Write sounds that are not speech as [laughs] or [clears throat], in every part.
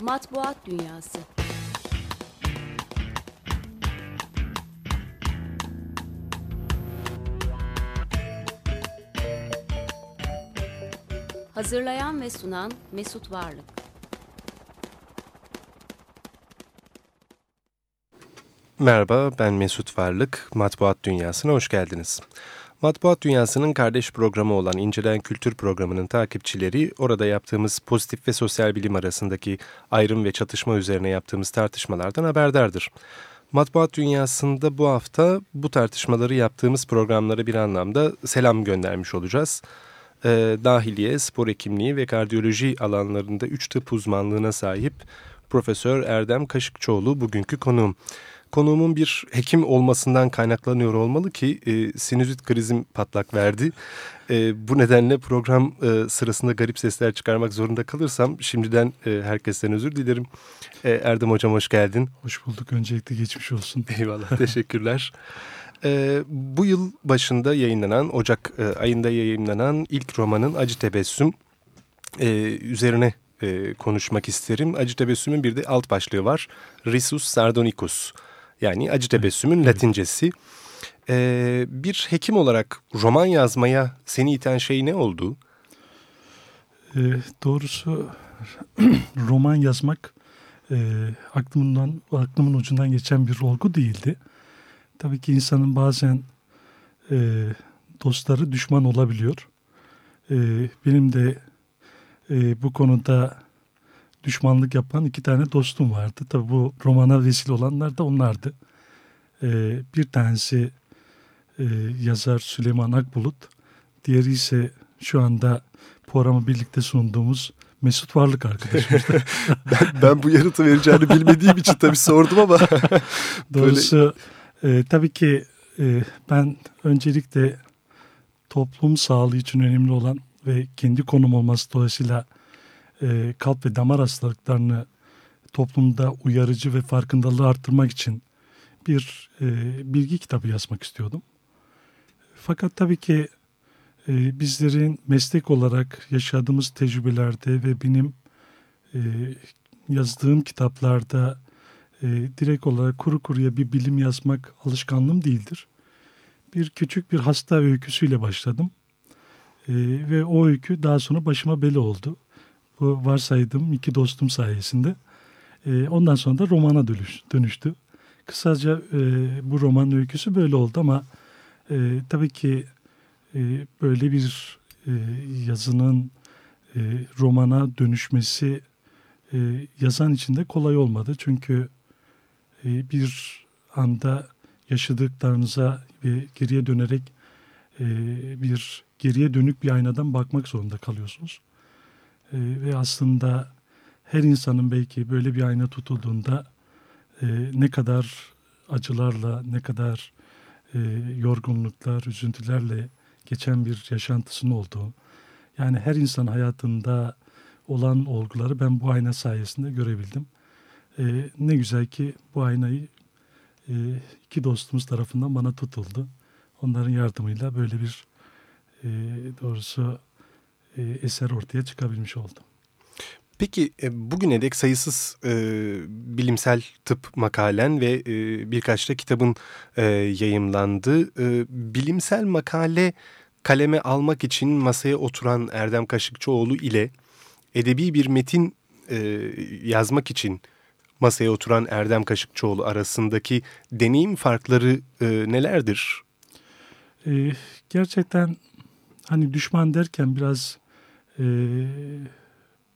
Matbuat Dünyası Hazırlayan ve sunan Mesut Varlık Merhaba, ben Mesut Varlık. Matbuat Dünyası'na hoş geldiniz. Matbuat Dünyası'nın kardeş programı olan İncelen Kültür Programı'nın takipçileri orada yaptığımız pozitif ve sosyal bilim arasındaki ayrım ve çatışma üzerine yaptığımız tartışmalardan haberdardır. Matbuat Dünyası'nda bu hafta bu tartışmaları yaptığımız programlara bir anlamda selam göndermiş olacağız. Ee, dahiliye, spor hekimliği ve kardiyoloji alanlarında 3 tıp uzmanlığına sahip Profesör Erdem Kaşıkçıoğlu bugünkü konuğum. Konuğumun bir hekim olmasından kaynaklanıyor olmalı ki e, sinüzit krizim patlak verdi. E, bu nedenle program e, sırasında garip sesler çıkarmak zorunda kalırsam şimdiden e, herkesten özür dilerim. E, Erdem Hocam hoş geldin. Hoş bulduk. Öncelikle geçmiş olsun. [laughs] Eyvallah. Teşekkürler. E, bu yıl başında yayınlanan, Ocak e, ayında yayınlanan ilk romanın Acı Tebessüm e, üzerine e, konuşmak isterim. Acı Tebessüm'ün bir de alt başlığı var. Risus Sardonicus. Yani acı tebessümün evet. latincesi. Ee, bir hekim olarak roman yazmaya seni iten şey ne oldu? E, doğrusu [clears throat] roman yazmak e, aklımdan aklımın ucundan geçen bir olgu değildi. Tabii ki insanın bazen e, dostları düşman olabiliyor. E, benim de e, bu konuda düşmanlık yapan iki tane dostum vardı. Tabii bu romana vesile olanlar da onlardı. Ee, bir tanesi e, yazar Süleyman Akbulut. Diğeri ise şu anda programı birlikte sunduğumuz Mesut Varlık arkadaşımız. [laughs] ben, ben bu yanıtı vereceğini bilmediğim için tabii sordum ama. [laughs] Doğrusu e, tabii ki e, ben öncelikle toplum sağlığı için önemli olan ve kendi konum olması dolayısıyla e, kalp ve damar hastalıklarını toplumda uyarıcı ve farkındalığı arttırmak için bir e, bilgi kitabı yazmak istiyordum. Fakat tabii ki e, bizlerin meslek olarak yaşadığımız tecrübelerde ve benim e, yazdığım kitaplarda e, direkt olarak kuru kuruya bir bilim yazmak alışkanlığım değildir. Bir küçük bir hasta öyküsüyle başladım. E, ve o öykü daha sonra başıma bela oldu bu varsaydım iki dostum sayesinde. E, ondan sonra da romana dönüş, dönüştü. Kısaca e, bu roman öyküsü böyle oldu ama e, tabii ki e, böyle bir e, yazının e, romana dönüşmesi e, yazan için de kolay olmadı. Çünkü e, bir anda yaşadıklarınıza ve geriye dönerek e, bir geriye dönük bir aynadan bakmak zorunda kalıyorsunuz. E, ve aslında her insanın belki böyle bir ayna tutulduğunda e, ne kadar acılarla, ne kadar e, yorgunluklar, üzüntülerle geçen bir yaşantısının olduğu. Yani her insan hayatında olan olguları ben bu ayna sayesinde görebildim. E, ne güzel ki bu aynayı e, iki dostumuz tarafından bana tutuldu. Onların yardımıyla böyle bir e, doğrusu eser ortaya çıkabilmiş oldu. Peki e, bugüne dek sayısız e, bilimsel tıp makalen ve e, birkaç da kitabın e, yayımlandığı e, bilimsel makale kaleme almak için masaya oturan Erdem Kaşıkçıoğlu ile edebi bir metin e, yazmak için masaya oturan Erdem Kaşıkçıoğlu arasındaki deneyim farkları e, nelerdir? E, gerçekten hani düşman derken biraz e,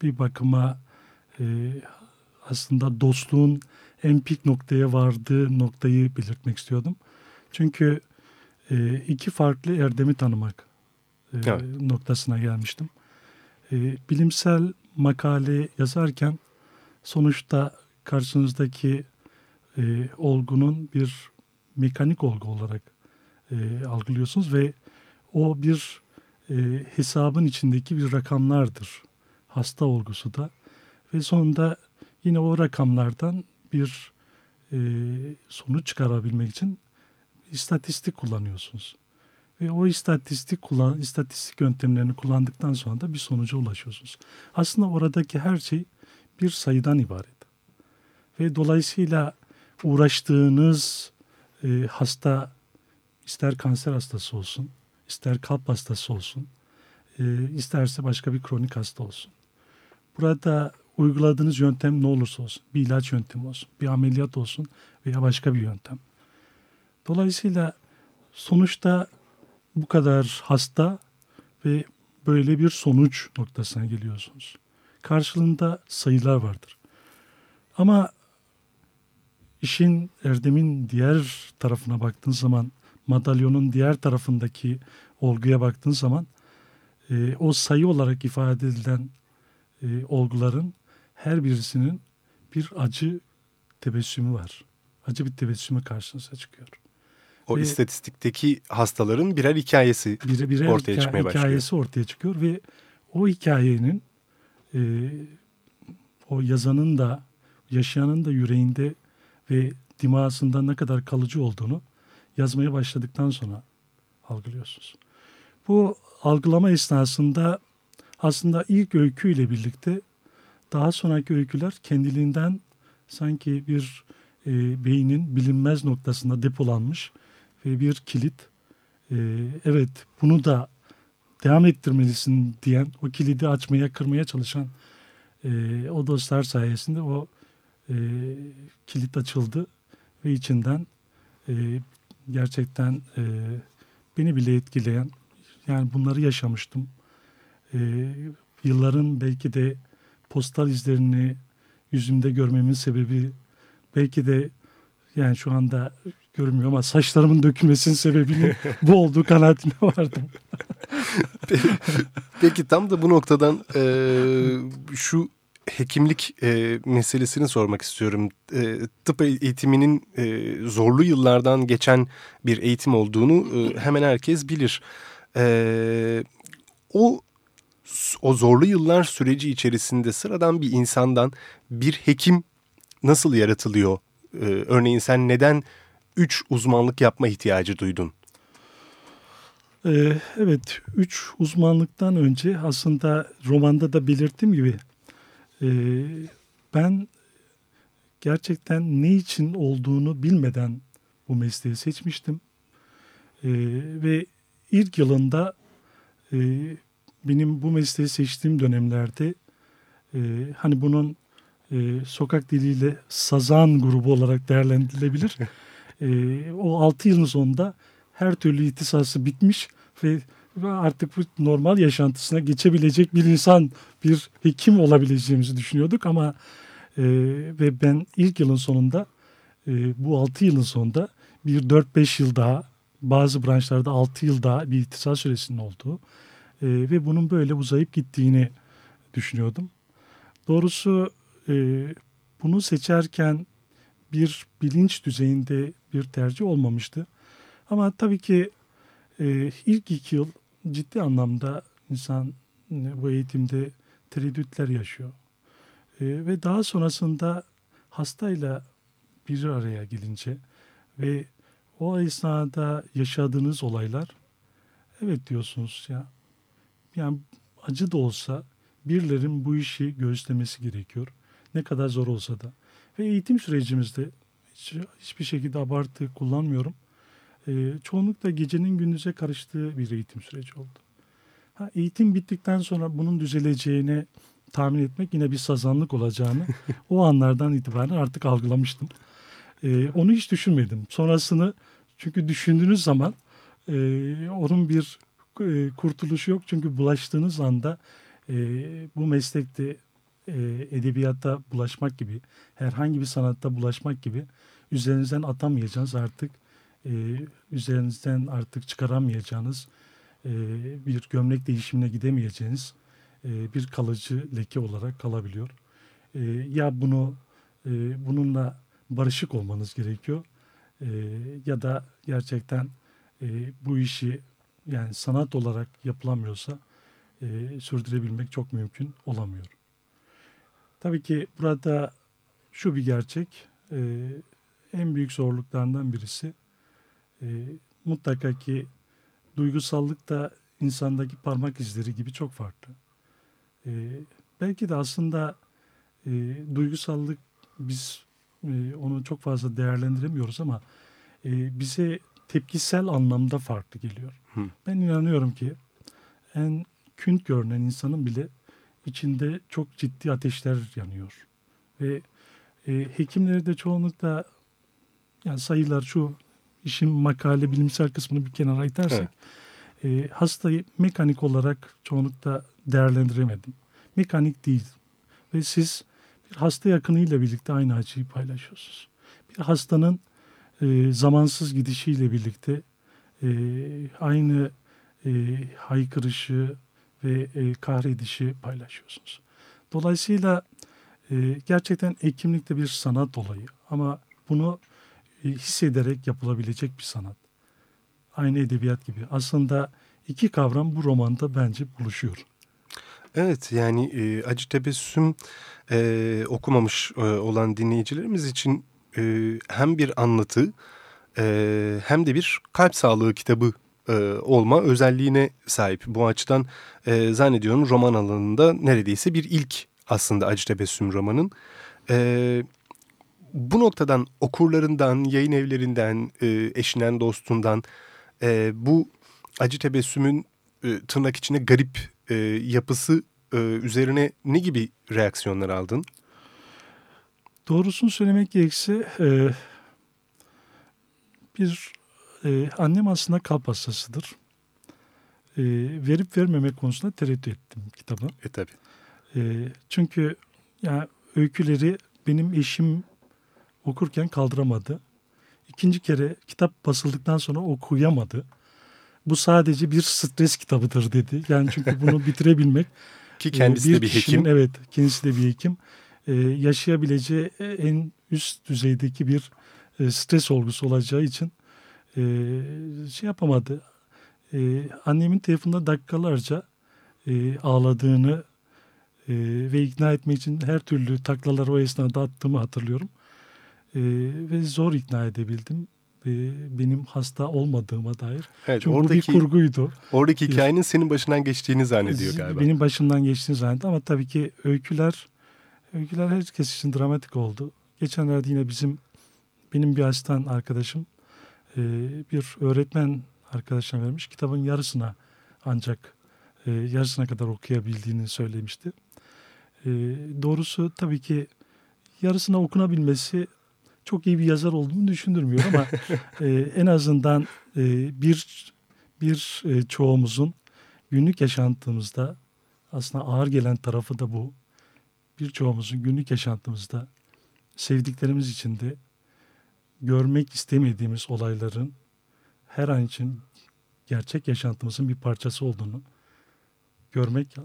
bir bakıma e, aslında dostluğun en pik noktaya vardığı noktayı belirtmek istiyordum. Çünkü e, iki farklı erdemi tanımak e, evet. noktasına gelmiştim. E, bilimsel makale yazarken sonuçta karşınızdaki e, olgunun bir mekanik olgu olarak e, algılıyorsunuz ve o bir e, hesabın içindeki bir rakamlardır. Hasta olgusu da. Ve sonunda yine o rakamlardan bir e, sonuç çıkarabilmek için istatistik kullanıyorsunuz. Ve o istatistik kullan, istatistik yöntemlerini kullandıktan sonra da bir sonuca ulaşıyorsunuz. Aslında oradaki her şey bir sayıdan ibaret. Ve dolayısıyla uğraştığınız e, hasta ister kanser hastası olsun, ister kalp hastası olsun, e, isterse başka bir kronik hasta olsun. Burada uyguladığınız yöntem ne olursa olsun, bir ilaç yöntemi olsun, bir ameliyat olsun veya başka bir yöntem. Dolayısıyla sonuçta bu kadar hasta ve böyle bir sonuç noktasına geliyorsunuz. Karşılığında sayılar vardır. Ama işin erdemin diğer tarafına baktığın zaman, madalyonun diğer tarafındaki olguya baktığın zaman e, o sayı olarak ifade edilen e, olguların her birisinin bir acı tebessümü var. Acı bir tebessümü karşınıza çıkıyor. O ve, istatistikteki hastaların birer hikayesi birer, birer ortaya hikaye, çıkmaya başlıyor. Hikayesi ortaya çıkıyor ve o hikayenin e, o yazanın da yaşayanın da yüreğinde ve dimasında ne kadar kalıcı olduğunu yazmaya başladıktan sonra algılıyorsunuz. Bu algılama esnasında aslında ilk öyküyle birlikte daha sonraki öyküler kendiliğinden sanki bir e, beynin bilinmez noktasında depolanmış ve bir kilit. E, evet bunu da devam ettirmelisin diyen, o kilidi açmaya, kırmaya çalışan e, o dostlar sayesinde o e, kilit açıldı ve içinden e, gerçekten e, beni bile etkileyen, yani bunları yaşamıştım. E, yılların belki de postal izlerini yüzümde görmemin sebebi belki de yani şu anda görünmüyor ama saçlarımın dökülmesinin sebebinin [laughs] bu olduğu kanaatine vardım. Peki tam da bu noktadan e, şu hekimlik e, meselesini sormak istiyorum. E, tıp eğitiminin e, zorlu yıllardan geçen bir eğitim olduğunu e, hemen herkes bilir. E, o o zorlu yıllar süreci içerisinde sıradan bir insandan bir hekim nasıl yaratılıyor? Ee, örneğin sen neden üç uzmanlık yapma ihtiyacı duydun? Ee, evet, üç uzmanlıktan önce aslında romanda da belirttiğim gibi e, ben gerçekten ne için olduğunu bilmeden bu mesleği seçmiştim. E, ve ilk yılında e, benim bu mesleği seçtiğim dönemlerde e, hani bunun e, sokak diliyle sazan grubu olarak değerlendirilebilir. [laughs] e, o 6 yılın sonunda her türlü ihtisası bitmiş ve artık bu normal yaşantısına geçebilecek bir insan, bir hekim olabileceğimizi düşünüyorduk ama e, ve ben ilk yılın sonunda e, bu 6 yılın sonunda bir 4-5 yıl daha bazı branşlarda 6 yıl daha bir ihtisas süresinin olduğu e, ve bunun böyle uzayıp gittiğini düşünüyordum. Doğrusu e, bunu seçerken bir bilinç düzeyinde bir tercih olmamıştı. Ama tabii ki e, ilk iki yıl ciddi anlamda insan e, bu eğitimde tereddütler yaşıyor. E, ve daha sonrasında hastayla bir araya gelince ve o esnada yaşadığınız olaylar evet diyorsunuz ya yani acı da olsa birilerin bu işi göğüslemesi gerekiyor. Ne kadar zor olsa da. Ve eğitim sürecimizde hiç, hiçbir şekilde abartı kullanmıyorum. E, çoğunlukla gecenin gündüze karıştığı bir eğitim süreci oldu. Ha, eğitim bittikten sonra bunun düzeleceğini tahmin etmek yine bir sazanlık olacağını [laughs] o anlardan itibaren artık algılamıştım. E, onu hiç düşünmedim. Sonrasını çünkü düşündüğünüz zaman e, onun bir e, kurtuluşu yok. Çünkü bulaştığınız anda e, bu meslekte e, edebiyatta bulaşmak gibi, herhangi bir sanatta bulaşmak gibi üzerinizden atamayacağınız artık e, üzerinizden artık çıkaramayacağınız e, bir gömlek değişimine gidemeyeceğiniz e, bir kalıcı leke olarak kalabiliyor. E, ya bunu e, bununla barışık olmanız gerekiyor e, ya da gerçekten e, bu işi yani sanat olarak yapılamıyorsa e, sürdürebilmek çok mümkün olamıyor. Tabii ki burada şu bir gerçek, e, en büyük zorluklarından birisi e, mutlaka ki duygusallık da insandaki parmak izleri gibi çok farklı. E, belki de aslında e, duygusallık biz e, onu çok fazla değerlendiremiyoruz ama e, bize tepkisel anlamda farklı geliyor. Hı. Ben inanıyorum ki en künt görünen insanın bile içinde çok ciddi ateşler yanıyor. Ve e, hekimleri de çoğunlukla yani sayılar şu işin makale bilimsel kısmını bir kenara itersek e, hastayı mekanik olarak çoğunlukla değerlendiremedim. Mekanik değil. Ve siz bir hasta yakınıyla birlikte aynı acıyı paylaşıyorsunuz. Bir hastanın e, zamansız gidişiyle birlikte e, aynı e, haykırışı ve e, kahredişi paylaşıyorsunuz. Dolayısıyla e, gerçekten hekimlik de bir sanat olayı ama bunu hissederek yapılabilecek bir sanat. Aynı edebiyat gibi. Aslında iki kavram bu romanda bence buluşuyor. Evet yani e, Acı Tebessüm e, okumamış e, olan dinleyicilerimiz için e, hem bir anlatı e, hem de bir kalp sağlığı kitabı e, olma özelliğine sahip. Bu açıdan e, zannediyorum roman alanında neredeyse bir ilk aslında Acı Tebessüm romanın. E, bu noktadan okurlarından, yayın evlerinden, e, eşinden, dostundan e, bu Acı Tebessüm'ün e, tırnak içine garip e, yapısı e, üzerine ne gibi reaksiyonlar aldın? Doğrusunu söylemek gerekirse e, bir e, annem aslında kalp hastasıdır. E, verip vermemek konusunda tereddüt ettim kitabı. E tabi. E, çünkü yani öyküleri benim eşim okurken kaldıramadı. İkinci kere kitap basıldıktan sonra okuyamadı. Bu sadece bir stres kitabıdır dedi. Yani çünkü bunu [laughs] bitirebilmek ki kendisi bir de bir kişinin, hekim. Evet, kendisi de bir hekim. Ee, yaşayabileceği en üst düzeydeki bir e, stres olgusu olacağı için e, şey yapamadı. E, annemin telefonda dakikalarca e, ağladığını e, ve ikna etmek için her türlü taklaları o esnada attığımı hatırlıyorum. E, ve zor ikna edebildim. E, benim hasta olmadığıma dair. Evet, Çünkü oradaki, bu bir kurguydu. Oradaki hikayenin senin başından geçtiğini zannediyor galiba. Benim başımdan geçtiğini zannetti ama tabii ki öyküler öyküler herkes için dramatik oldu. Geçenlerde yine bizim benim bir asistan arkadaşım e, bir öğretmen arkadaşına vermiş. Kitabın yarısına ancak e, yarısına kadar okuyabildiğini söylemişti. E, doğrusu tabii ki yarısına okunabilmesi çok iyi bir yazar olduğunu düşündürmüyor ama [laughs] e, en azından e, bir bir e, çoğumuzun günlük yaşantımızda aslında ağır gelen tarafı da bu. Birçoğumuzun günlük yaşantımızda sevdiklerimiz içinde görmek istemediğimiz olayların her an için gerçek yaşantımızın bir parçası olduğunu görmek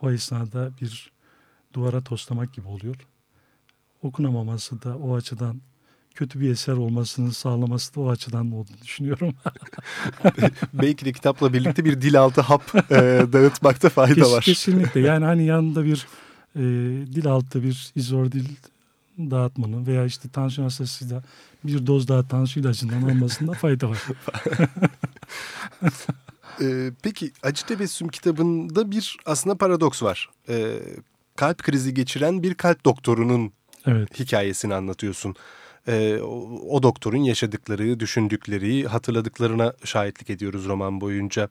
o esnada bir duvara toslamak gibi oluyor. Okunamaması da o açıdan kötü bir eser olmasını sağlaması da o açıdan olduğunu düşünüyorum. [laughs] Belki de kitapla birlikte bir dil altı hap e, dağıtmakta fayda Kes, var. Kesinlikle [laughs] yani hani yanında bir e, dil altı bir izor dil dağıtmanın veya işte tansiyon hastasıyla bir doz daha tansiyon ilacından almasında [laughs] fayda var. e, peki Acı Tebessüm kitabında bir aslında paradoks var. E, kalp krizi geçiren bir kalp doktorunun evet. hikayesini anlatıyorsun. E, o, o doktorun yaşadıkları, düşündükleri, hatırladıklarına şahitlik ediyoruz roman boyunca.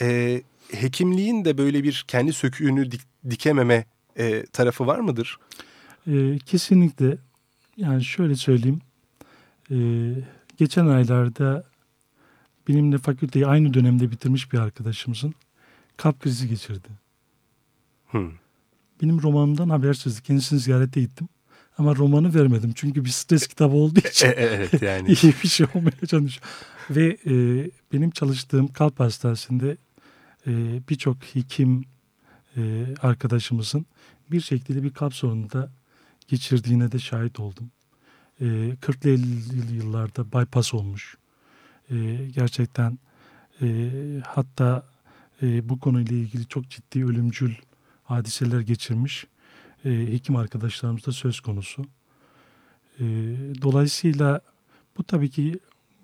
E, hekimliğin de böyle bir kendi söküğünü dik, dikememe e, tarafı var mıdır? E, kesinlikle. Yani şöyle söyleyeyim. E, geçen aylarda benimle fakülteyi aynı dönemde bitirmiş bir arkadaşımızın kalp krizi geçirdi. Hmm. Benim romanımdan habersizdi. Kendisini ziyarete gittim. Ama romanı vermedim. Çünkü bir stres kitabı olduğu için. E, evet [laughs] yani. iyi bir şey olmaya çalışıyor. Ve e, benim çalıştığım kalp hastanesinde e, birçok hekim e, arkadaşımızın bir şekilde bir kalp sorununda geçirdiğine de şahit oldum. E, 40'lı 50'li yıllarda bypass olmuş. E, gerçekten e, hatta e, bu konuyla ilgili çok ciddi ölümcül hadiseler geçirmiş e, hekim arkadaşlarımız da söz konusu. E, dolayısıyla bu tabii ki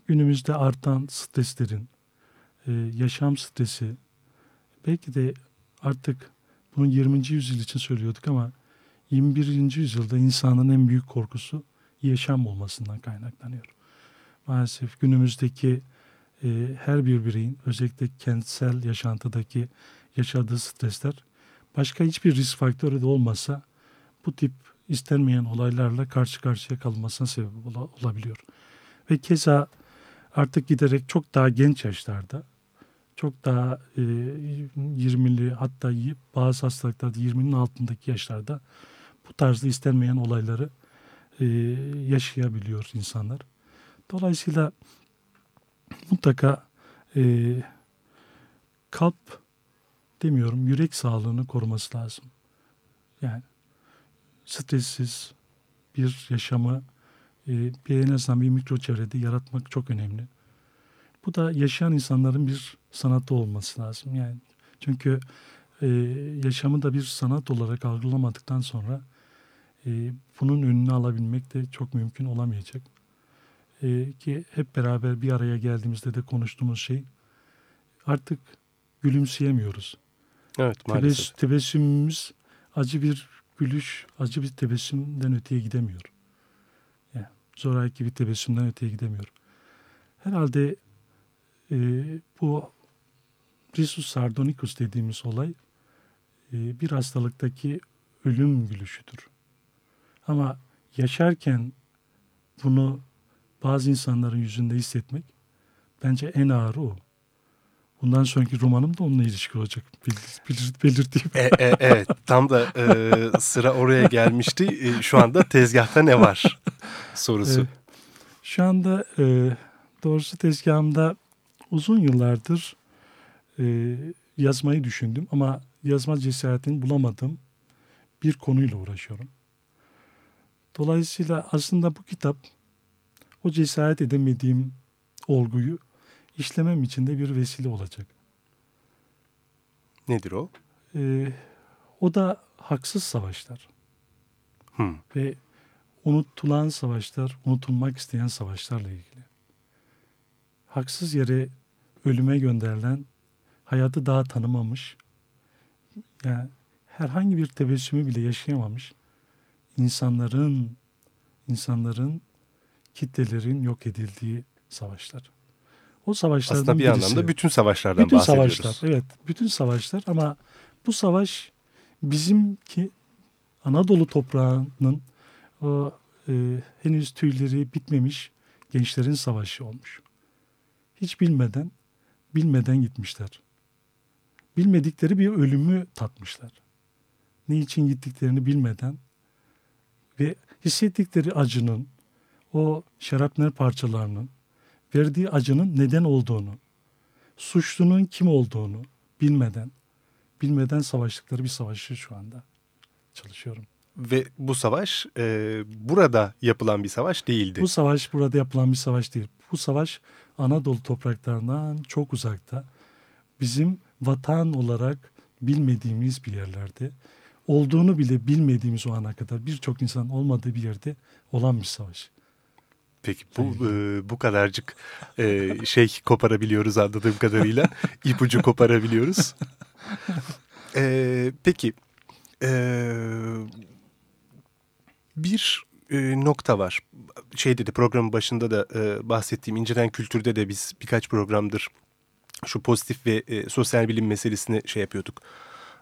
günümüzde artan streslerin, e, yaşam stresi, belki de artık bunu 20. yüzyıl için söylüyorduk ama 21. yüzyılda insanın en büyük korkusu yaşam olmasından kaynaklanıyor. Maalesef günümüzdeki e, her bir bireyin özellikle kentsel yaşantıdaki yaşadığı stresler başka hiçbir risk faktörü de olmasa bu tip istenmeyen olaylarla karşı karşıya kalmasına sebep olabiliyor. Ve keza artık giderek çok daha genç yaşlarda çok daha e, 20'li hatta bazı hastalıklarda 20'nin altındaki yaşlarda bu tarzda istenmeyen olayları e, yaşayabiliyor insanlar. Dolayısıyla mutlaka e, kalp demiyorum yürek sağlığını koruması lazım. Yani stressiz bir yaşamı e, bir en azından bir mikro çevrede yaratmak çok önemli. Bu da yaşayan insanların bir sanatı olması lazım. Yani çünkü e, yaşamı da bir sanat olarak algılamadıktan sonra e, bunun önünü alabilmek de çok mümkün olamayacak. E, ki hep beraber bir araya geldiğimizde de konuştuğumuz şey artık gülümseyemiyoruz. Evet maalesef. Tebessümümüz acı bir gülüş, acı bir tebessümden öteye gidemiyor. Yani zoraki bir tebessümden öteye gidemiyor. Herhalde e, bu Risus sardonicus dediğimiz olay e, bir hastalıktaki ölüm gülüşüdür. Ama yaşarken bunu bazı insanların yüzünde hissetmek bence en ağırı o. Bundan sonraki romanım da onunla ilişkili olacak. Belir, belir, belirteyim. E, e, evet tam da e, sıra oraya gelmişti. E, şu anda tezgahta ne var sorusu. Evet. Şu anda e, doğrusu tezgahımda uzun yıllardır e, yazmayı düşündüm ama yazma cesaretini bulamadım bir konuyla uğraşıyorum. Dolayısıyla aslında bu kitap o cesaret edemediğim olguyu işlemem için de bir vesile olacak. Nedir o? Ee, o da haksız savaşlar. Hmm. Ve unutulan savaşlar, unutulmak isteyen savaşlarla ilgili. Haksız yere ölüme gönderilen, hayatı daha tanımamış, yani herhangi bir tebessümü bile yaşayamamış insanların insanların kitlelerin yok edildiği savaşlar. O savaşlardan Aslında bir birisi. anlamda bütün savaşlardan bütün bahsediyoruz. Savaşlar, evet, bütün savaşlar ama bu savaş bizimki Anadolu toprağının o e, henüz tüyleri bitmemiş gençlerin savaşı olmuş. Hiç bilmeden, bilmeden gitmişler. Bilmedikleri bir ölümü tatmışlar. Ne için gittiklerini bilmeden ve hissettikleri acının, o şarapnel parçalarının verdiği acının neden olduğunu, suçlunun kim olduğunu bilmeden, bilmeden savaştıkları bir savaşı şu anda çalışıyorum. Ve bu savaş e, burada yapılan bir savaş değildi. Bu savaş burada yapılan bir savaş değil. Bu savaş Anadolu topraklarından çok uzakta. Bizim vatan olarak bilmediğimiz bir yerlerde olduğunu bile bilmediğimiz o ana kadar birçok insan olmadığı bir yerde olan bir savaş. Peki bu e, bu kadarcık e, şey koparabiliyoruz anladığım kadarıyla [laughs] ipucu koparabiliyoruz. E, peki e, bir e, nokta var. Şey dedi programın başında da e, bahsettiğim incelen kültürde de biz birkaç programdır şu pozitif ve e, sosyal bilim meselesini şey yapıyorduk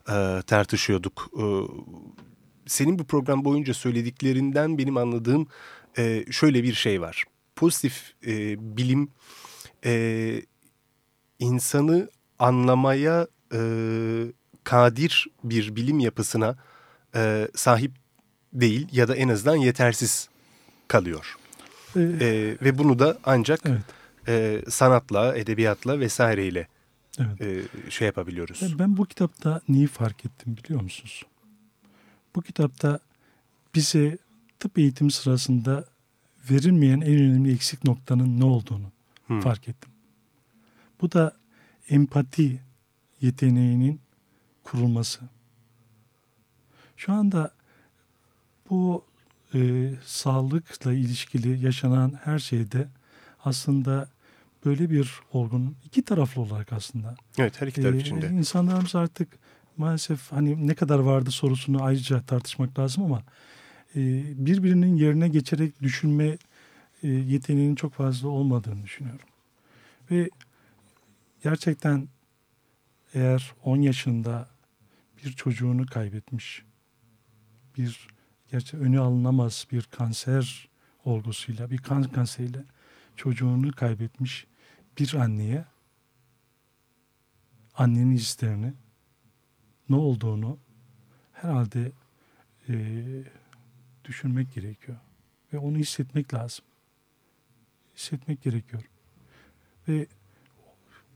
e, tartışıyorduk. E, senin bu program boyunca söylediklerinden benim anladığım e, şöyle bir şey var. Pozitif e, bilim e, insanı anlamaya e, kadir bir bilim yapısına e, sahip değil ya da en azından yetersiz kalıyor. Ee, e, ve bunu da ancak evet. e, sanatla, edebiyatla vesaireyle evet. e, şey yapabiliyoruz. Ben bu kitapta neyi fark ettim biliyor musunuz? Bu kitapta bize tıp eğitim sırasında verilmeyen en önemli eksik noktanın ne olduğunu hmm. fark ettim. Bu da empati yeteneğinin kurulması. Şu anda bu e, sağlıkla ilişkili yaşanan her şeyde aslında böyle bir olgun iki taraflı olarak aslında. Evet her iki taraf e, içinde. İnsanlarımız artık maalesef hani ne kadar vardı sorusunu ayrıca tartışmak lazım ama birbirinin yerine geçerek düşünme e, yeteneğinin çok fazla olmadığını düşünüyorum. Ve gerçekten eğer 10 yaşında bir çocuğunu kaybetmiş, bir gerçi önü alınamaz bir kanser olgusuyla, bir kan kanseriyle çocuğunu kaybetmiş bir anneye annenin hislerini ne olduğunu herhalde e, düşünmek gerekiyor. Ve onu hissetmek lazım. Hissetmek gerekiyor. Ve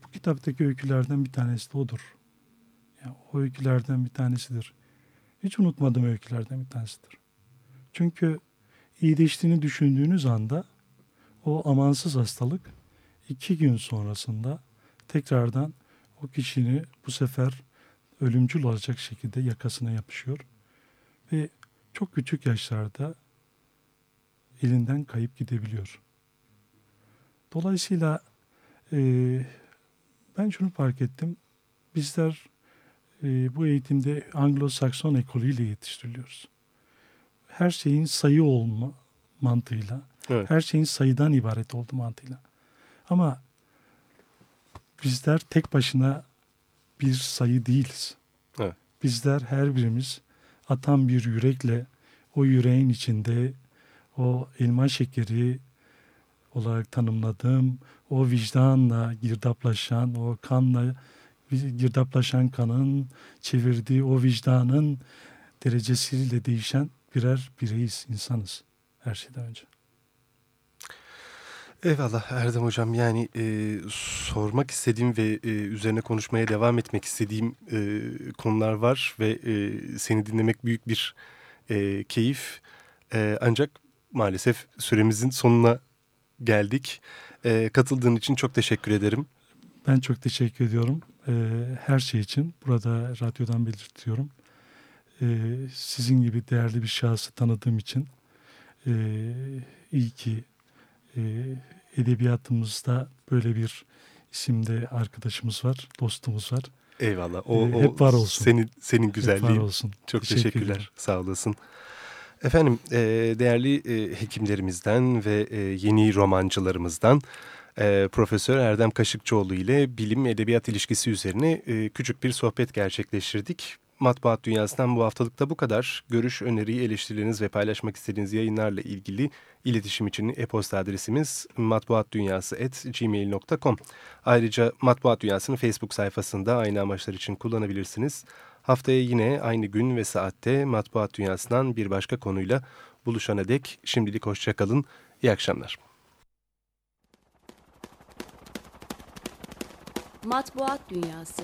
bu kitaptaki öykülerden bir tanesi de odur. Yani o öykülerden bir tanesidir. Hiç unutmadığım öykülerden bir tanesidir. Çünkü iyileştiğini düşündüğünüz anda o amansız hastalık iki gün sonrasında tekrardan o kişinin bu sefer ölümcül olacak şekilde yakasına yapışıyor ve çok küçük yaşlarda elinden kayıp gidebiliyor. Dolayısıyla e, ben şunu fark ettim. Bizler e, bu eğitimde Anglo-Sakson ekolüyle yetiştiriliyoruz. Her şeyin sayı olma mantığıyla, Evet. her şeyin sayıdan ibaret oldu mantığıyla. Ama bizler tek başına bir sayı değiliz. Evet. Bizler her birimiz atan bir yürekle o yüreğin içinde o elma şekeri olarak tanımladığım o vicdanla girdaplaşan, o kanla girdaplaşan kanın çevirdiği o vicdanın derecesiyle değişen birer bireyiz, insanız her şeyden önce. Eyvallah Erdem Hocam. Yani e, sormak istediğim ve e, üzerine konuşmaya devam etmek istediğim e, konular var ve e, seni dinlemek büyük bir e, keyif. E, ancak maalesef süremizin sonuna geldik. E, katıldığın için çok teşekkür ederim. Ben çok teşekkür ediyorum e, her şey için. Burada radyodan belirtiyorum. E, sizin gibi değerli bir şahsı tanıdığım için e, iyi ki e, edebiyatımızda böyle bir isimde arkadaşımız var, dostumuz var. Eyvallah. O, Ee, hep var olsun. Senin, senin Hep güzelliğin. var olsun. Çok Teşekkür teşekkürler. ederim. Sağ olasın. Efendim e, değerli e, hekimlerimizden ve e, yeni romancılarımızdan e, Profesör Erdem Kaşıkçıoğlu ile bilim edebiyat ilişkisi üzerine e, küçük bir sohbet gerçekleştirdik. Matbuat Dünyası'ndan bu haftalıkta bu kadar. Görüş, öneri, eleştirileriniz ve paylaşmak istediğiniz yayınlarla ilgili iletişim için e-posta adresimiz matbuatdunyası.gmail.com Ayrıca Matbuat Dünyası'nın Facebook sayfasında aynı amaçlar için kullanabilirsiniz. Haftaya yine aynı gün ve saatte Matbuat Dünyası'ndan bir başka konuyla buluşana dek şimdilik hoşçakalın. İyi akşamlar. Matbuat Dünyası